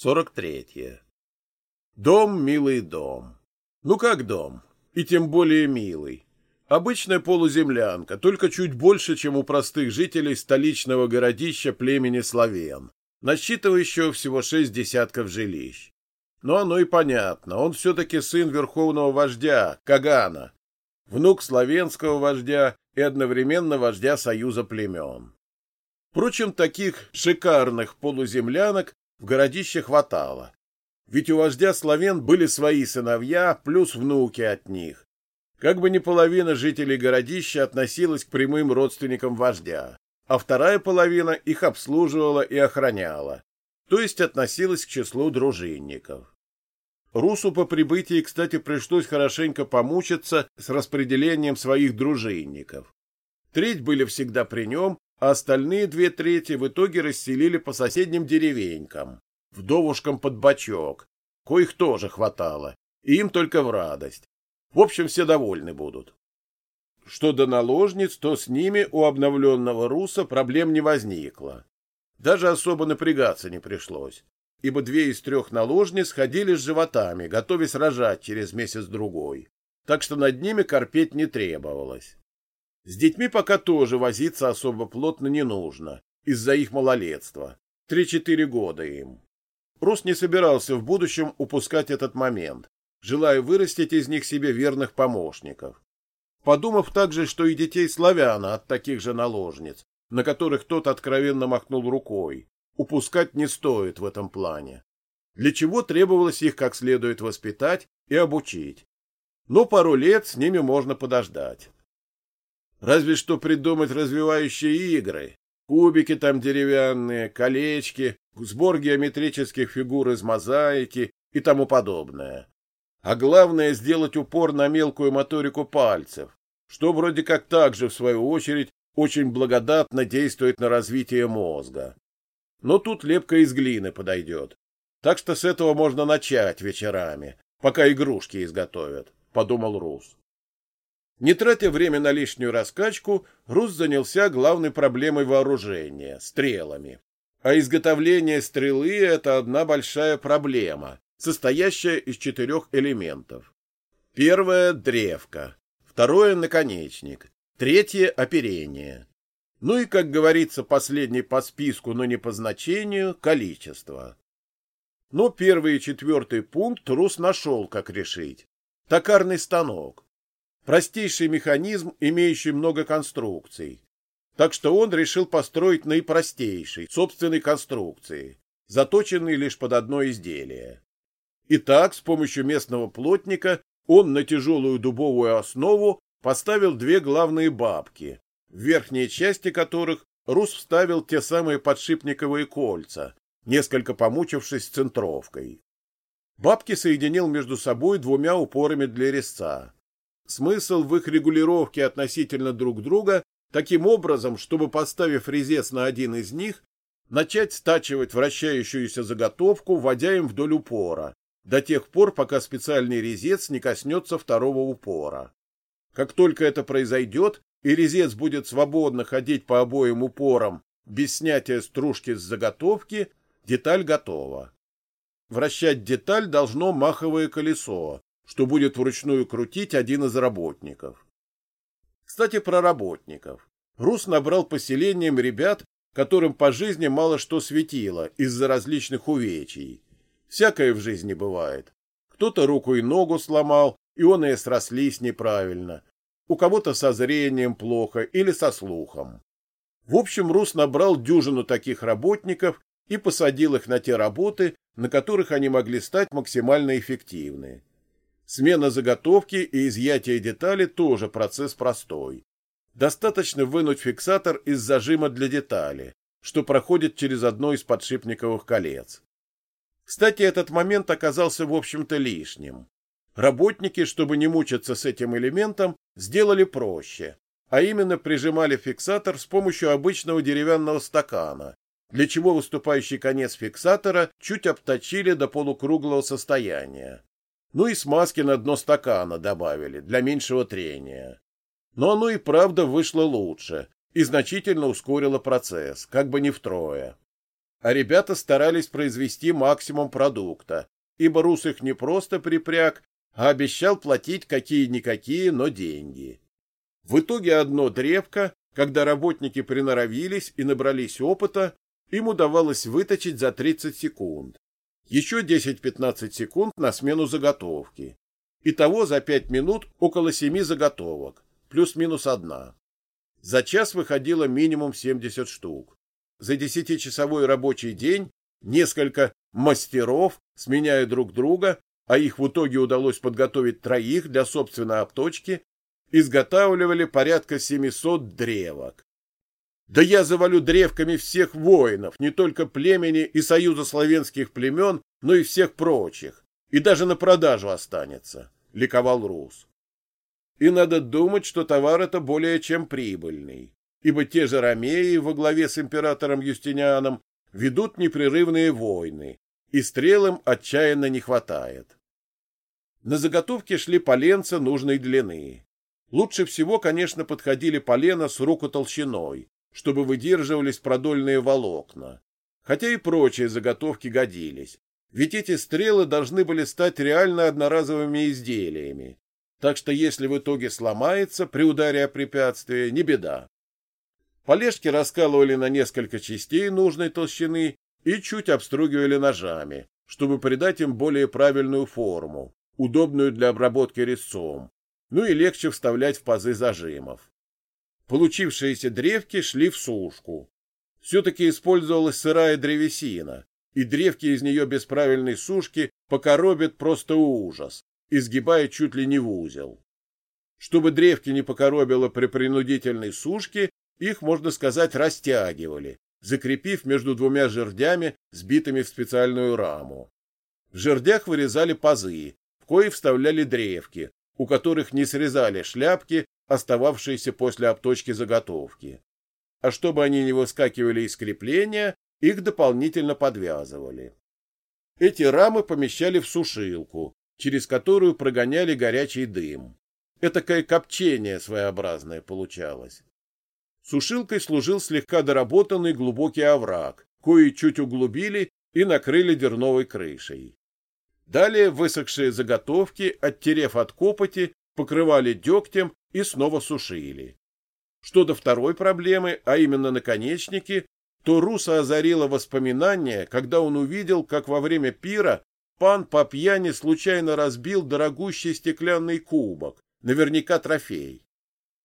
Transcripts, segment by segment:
43. Дом, милый дом. Ну как дом? И тем более милый. Обычная полуземлянка, только чуть больше, чем у простых жителей столичного городища племени Славен, насчитывающего всего шесть десятков жилищ. Но оно и понятно, он все-таки сын верховного вождя, Кагана, внук славянского вождя и одновременно вождя союза племен. Впрочем, таких шикарных полуземлянок в городище хватало. Ведь у вождя славян были свои сыновья, плюс внуки от них. Как бы ни половина жителей городища относилась к прямым родственникам вождя, а вторая половина их обслуживала и охраняла, то есть относилась к числу дружинников. Русу по прибытии, кстати, пришлось хорошенько помучиться с распределением своих дружинников. Треть были всегда при нем, а остальные две трети в итоге расселили по соседним деревенькам, вдовушкам под бочок, коих тоже хватало, и им только в радость. В общем, все довольны будут. Что до наложниц, то с ними у обновленного руса проблем не возникло. Даже особо напрягаться не пришлось, ибо две из трех наложниц ходили с животами, готовясь рожать через месяц-другой, так что над ними корпеть не требовалось. С детьми пока тоже возиться особо плотно не нужно, из-за их малолетства. Три-четыре года им. Рус не собирался в будущем упускать этот момент, желая вырастить из них себе верных помощников. Подумав также, что и детей славяна от таких же наложниц, на которых тот откровенно махнул рукой, упускать не стоит в этом плане. Для чего требовалось их как следует воспитать и обучить. Но пару лет с ними можно подождать. Разве что придумать развивающие игры. Кубики там деревянные, колечки, сбор геометрических фигур из мозаики и тому подобное. А главное сделать упор на мелкую моторику пальцев, что вроде как также, в свою очередь, очень благодатно действует на развитие мозга. Но тут лепка из глины подойдет. Так что с этого можно начать вечерами, пока игрушки изготовят, — подумал Рус. Не тратя время на лишнюю раскачку, Рус занялся главной проблемой вооружения — стрелами. А изготовление стрелы — это одна большая проблема, состоящая из четырех элементов. Первое — древко, второе — наконечник, третье — оперение. Ну и, как говорится, последний по списку, но не по значению — количество. Но первый и четвертый пункт Рус нашел, как решить. Токарный станок простейший механизм, имеющий много конструкций. Так что он решил построить наипростейший, собственной конструкции, заточенный лишь под одно изделие. Итак, с помощью местного плотника он на тяжелую дубовую основу поставил две главные бабки, в верхней части которых Рус вставил те самые подшипниковые кольца, несколько помучившись центровкой. Бабки соединил между собой двумя упорами для резца. Смысл в их регулировке относительно друг друга таким образом, чтобы, поставив резец на один из них, начать стачивать вращающуюся заготовку, вводя им вдоль упора, до тех пор, пока специальный резец не коснется второго упора. Как только это произойдет, и резец будет свободно ходить по обоим упорам без снятия стружки с заготовки, деталь готова. Вращать деталь должно маховое колесо, что будет вручную крутить один из работников. Кстати, про работников. Рус набрал поселением ребят, которым по жизни мало что светило из-за различных увечий. Всякое в жизни бывает. Кто-то руку и ногу сломал, и он и срослись неправильно. У кого-то со зрением плохо или со слухом. В общем, Рус набрал дюжину таких работников и посадил их на те работы, на которых они могли стать максимально эффективны. Смена заготовки и изъятие детали тоже процесс простой. Достаточно вынуть фиксатор из зажима для детали, что проходит через одно из подшипниковых колец. Кстати, этот момент оказался в общем-то лишним. Работники, чтобы не мучиться с этим элементом, сделали проще, а именно прижимали фиксатор с помощью обычного деревянного стакана, для чего выступающий конец фиксатора чуть обточили до полукруглого состояния. Ну и смазки на дно стакана добавили для меньшего трения. Но оно и правда вышло лучше и значительно ускорило процесс, как бы не втрое. а ребята старались произвести максимум продукта, ибо Рус их не просто припряг, а обещал платить какие-никакие, но деньги. В итоге одно древко, когда работники приноровились и набрались опыта, им удавалось выточить за 30 секунд. Еще 10-15 секунд на смену заготовки. Итого за 5 минут около 7 заготовок, плюс-минус одна. За час выходило минимум 70 штук. За десятичасовой рабочий день несколько мастеров, сменяя друг друга, а их в итоге удалось подготовить троих для собственной обточки, изготавливали порядка 700 древок. Да я завалю древками всех воинов, не только племени и союза славянских племен, но и всех прочих, и даже на продажу останется, — ликовал Рус. И надо думать, что товар это более чем прибыльный, ибо те же ромеи во главе с императором Юстинианом ведут непрерывные войны, и стрелам отчаянно не хватает. На заготовке шли поленца нужной длины. Лучше всего, конечно, подходили полена с руку толщиной, чтобы выдерживались продольные волокна. Хотя и прочие заготовки годились, ведь эти стрелы должны были стать реально одноразовыми изделиями. Так что если в итоге сломается при ударе о препятствие, не беда. Полежки раскалывали на несколько частей нужной толщины и чуть обстругивали ножами, чтобы придать им более правильную форму, удобную для обработки резцом, ну и легче вставлять в пазы зажимов. Получившиеся древки шли в сушку. Все-таки использовалась сырая древесина, и древки из нее без правильной сушки покоробят просто ужас, изгибая чуть ли не в узел. Чтобы древки не покоробило при принудительной сушке, их, можно сказать, растягивали, закрепив между двумя жердями, сбитыми в специальную раму. В жердях вырезали пазы, в кои вставляли древки, у которых не срезали шляпки, остававшиеся после обточки заготовки. А чтобы они не выскакивали из крепления, их дополнительно подвязывали. Эти рамы помещали в сушилку, через которую прогоняли горячий дым. Этакое копчение своеобразное получалось. Сушилкой служил слегка доработанный глубокий овраг, кои чуть углубили и накрыли дерновой крышей. Далее высохшие заготовки, оттерев от копоти, покрывали дегтем и снова сушили. Что до второй проблемы, а именно наконечники, то Руса озарило воспоминание, когда он увидел, как во время пира пан по пьяни случайно разбил дорогущий стеклянный кубок, наверняка трофей.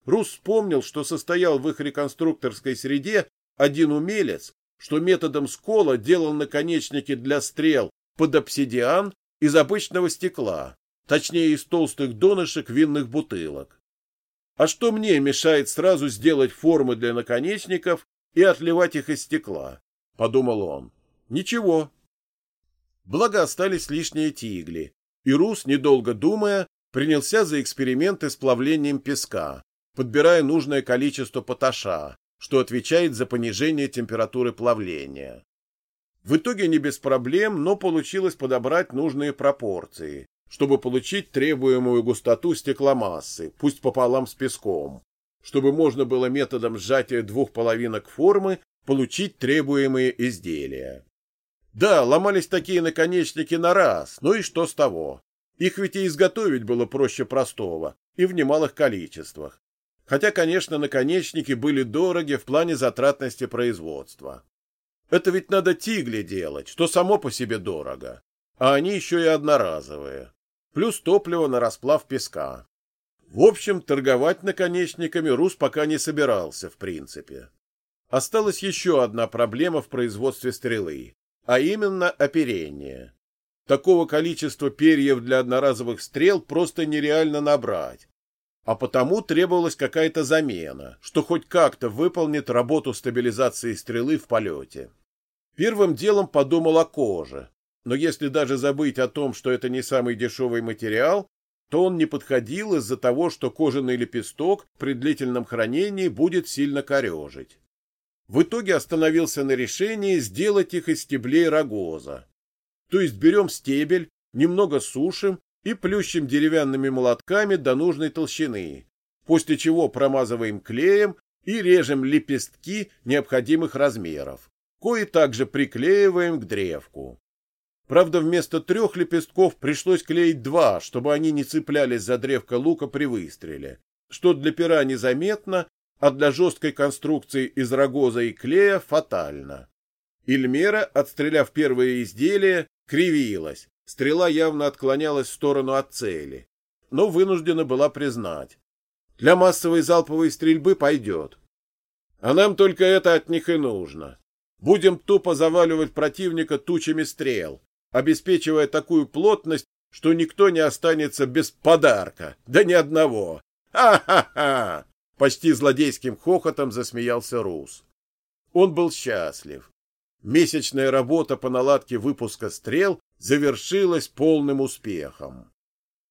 Рус вспомнил, что состоял в их реконструкторской среде один умелец, что методом скола делал наконечники для стрел под обсидиан из обычного стекла, точнее из толстых донышек винных бутылок. А что мне мешает сразу сделать формы для наконечников и отливать их из стекла? — подумал он. — Ничего. Благо остались лишние тигли, и Рус, недолго думая, принялся за эксперименты с плавлением песка, подбирая нужное количество поташа, что отвечает за понижение температуры плавления. В итоге не без проблем, но получилось подобрать нужные пропорции, чтобы получить требуемую густоту стекломассы, пусть пополам с песком, чтобы можно было методом сжатия двух половинок формы получить требуемые изделия. Да, ломались такие наконечники на раз, ну и что с того? Их ведь и изготовить было проще простого, и в немалых количествах. Хотя, конечно, наконечники были дороги в плане затратности производства. Это ведь надо тигли делать, что само по себе дорого. А они еще и одноразовые плюс топливо на расплав песка. В общем, торговать наконечниками Рус пока не собирался, в принципе. Осталась еще одна проблема в производстве стрелы, а именно оперение. Такого количества перьев для одноразовых стрел просто нереально набрать, а потому требовалась какая-то замена, что хоть как-то выполнит работу стабилизации стрелы в полете. Первым делом подумал о коже, но если даже забыть о том, что это не самый дешевый материал, то он не подходил из-за того, что кожаный лепесток при длительном хранении будет сильно корежить. В итоге остановился на решении сделать их из стеблей рогоза. То есть берем стебель, немного сушим и плющим деревянными молотками до нужной толщины, после чего промазываем клеем и режем лепестки необходимых размеров кои также приклеиваем к древку. Правда, вместо трех лепестков пришлось клеить два, чтобы они не цеплялись за древко лука при выстреле, что для пера незаметно, а для жесткой конструкции из рогоза и клея фатально. Ильмера, отстреляв первое изделие, кривилась, стрела явно отклонялась в сторону от цели, но вынуждена была признать. Для массовой залповой стрельбы пойдет. А нам только это от них и нужно. Будем тупо заваливать противника тучами стрел, обеспечивая такую плотность, что никто не останется без подарка, да ни одного. Ха-ха-ха! Почти злодейским хохотом засмеялся Рус. Он был счастлив. Месячная работа по наладке выпуска стрел завершилась полным успехом.